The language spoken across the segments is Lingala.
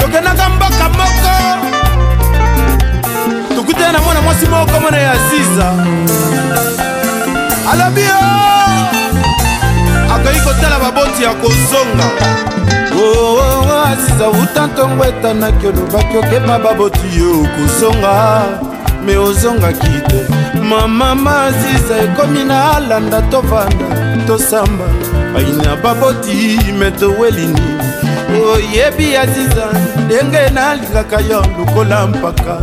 tokendaka mboka moko tokutana na mwana mwasi moko mwana ya aziza alobi yo akoki kotala baboti ya kozonga oh, oh. oh aziza uta ntongo etanaki olobaki okema baboti yo kozonga me ozongaki te mama maziza ekomi na alanda tovanda tosamba baina baboti me towelini oyebi aziza ndenge nalingaka yo lokola mpaka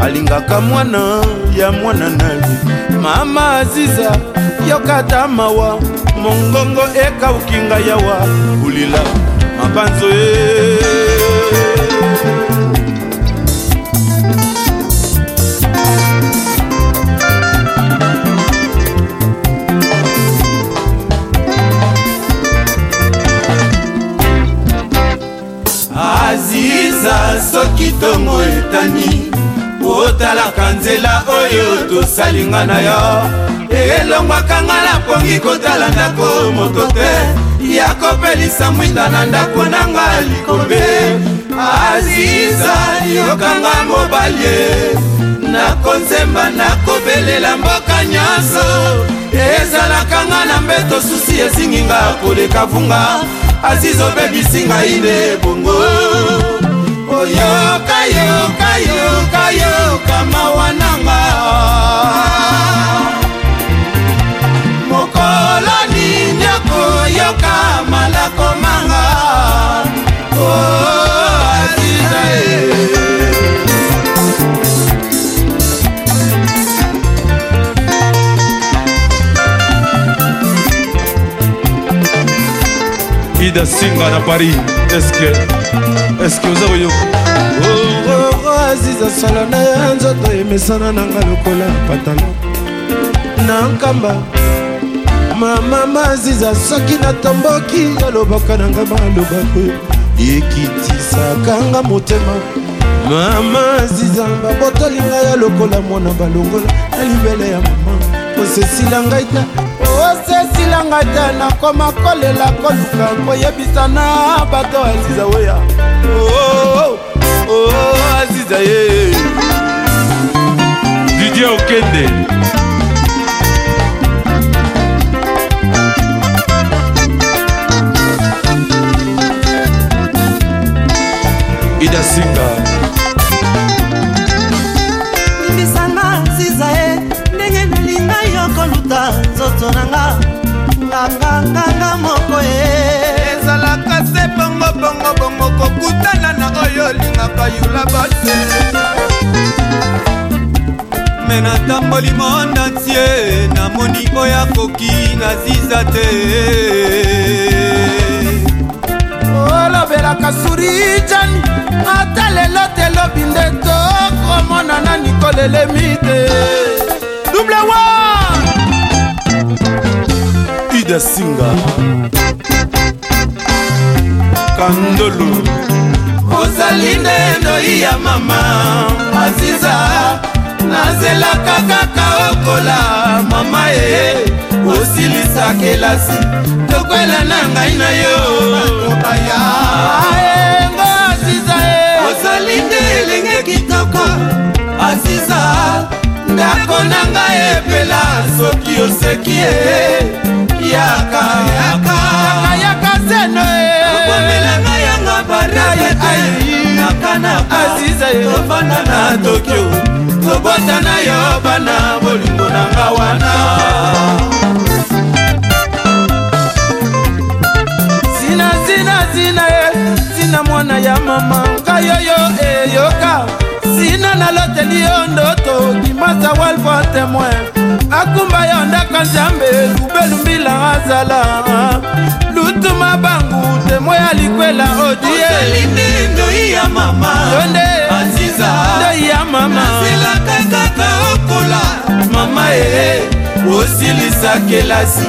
alingaka mwana ya mwana na ye mama aziza yokata mawa mongongo ekauki ngai yawa kulila mabanzo e oyo tosalinga na yo e elongwaka nga napongi kotala ndako moto te ya kopelisa mwinda na ndako na nga likombe aziza yokanga mobalie nakonzemba nakobelela mboka nyonso ezalaka nga na mbeto susi ezingi nga koleka vunga aziza obebisi ngai nde bongo oyoka yoka yoka yoka mawananga davida singa na paris eske eske oza koyoka aziza solo na ya nzoto emesana nanga lokola patalo na nkamba mama maziza soki natomboki alobaka na nga maloba mpe ekitisaka nga motema mama ziza babotolinga ya lokola mwana balongola na libele ya mama osesila ngai ta esilanga te nakoma kolela koluka koyebisa na bato aziza weya oh, oh, oh, aziza ye didie okende idasinga bisanga ziza ye ndenge nalinga yo koluta nzoto na nga nganganganga moko ye ezalaka se bongo bongo bongo kokutana na oyo olingaka yula base me natamboli monde antie namoni oyo akoki naziza te olobelaka suri jan ata lelo te lobi nde tokomonana nikolelemite david asinga kandolo ozali nde ndoi ya mama aziza nazelaka kaka okola mama ye osilisa kelasi tokwela na ngai na yo bakobaya engo aziza ye ozali nde elenge kitoko aziza ndako na ngai epela soki oseki ye yaka yakayaka zeno eh. okomelanga yanga bareeakanaaofanda na tokyo kobota na yo bana bolingo nanga wana zina zina zina e zina mwana ya mama ngai oyo eyoka eh, zina naloteli yo ndoto kimasa walpo temoin akumba yo ndaka nzambe lubelu mbila azala lutuma bangu temo ya likwela odiyelindindoi eh. ya mama yonde aziza ndoi ya mama nazelaka kaka okola mama e eh. osilisa kelasi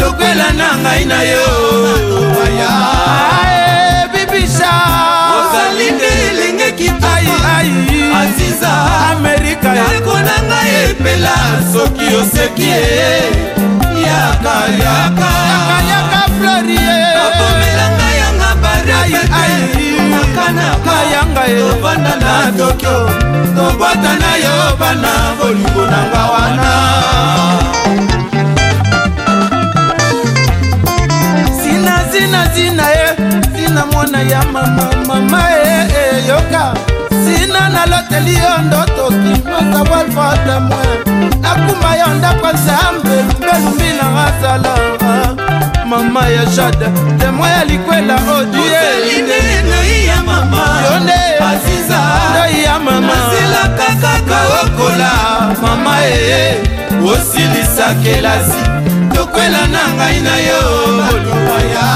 tokwela na ngai na yo bibisa ozali nde elenge kitoko aziza soki oseki ye yakayakayaka florie akanakayanga eovanda na tokyo tobwata na yo bana bolingo nanga wana zina zina zina ye zina mwana ya mama mama e eyoka zina naloteli yo ndoto kimasa walfadamwe nakuma yo ndako nzambe lubelumbi na azalaka mama ya jade temoin ya likwela odiyeyondoi oh, ya mamasilaka kaka okola mama eye eh, eh. osilisa kelasi tokwela na ngai na yo oluwaya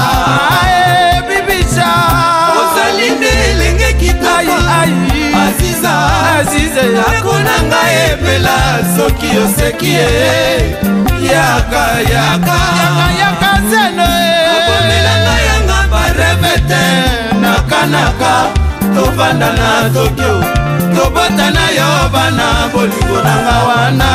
bibisa ozali nde elenge kitoko aziza aziza yako epela soki oseki ye yakayaka zeno eh. obomelanga yanga bareve te nakanaka tovanda na tokyo tobota na yo bana bolingo nanga wana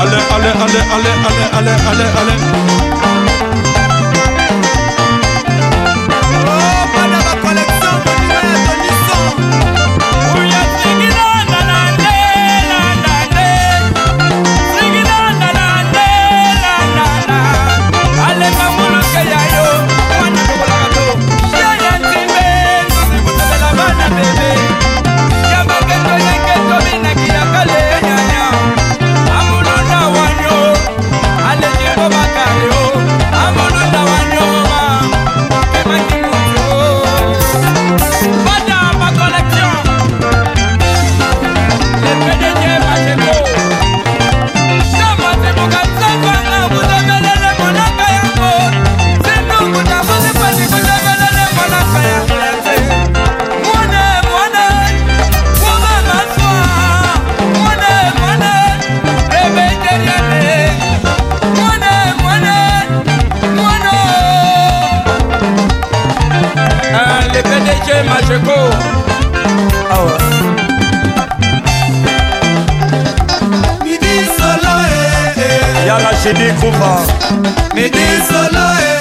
ale ale ale ale ale ale ale ale J Macheko. Awa. Midi solo eh. Yala Shidi Kufa. Midi solo eh.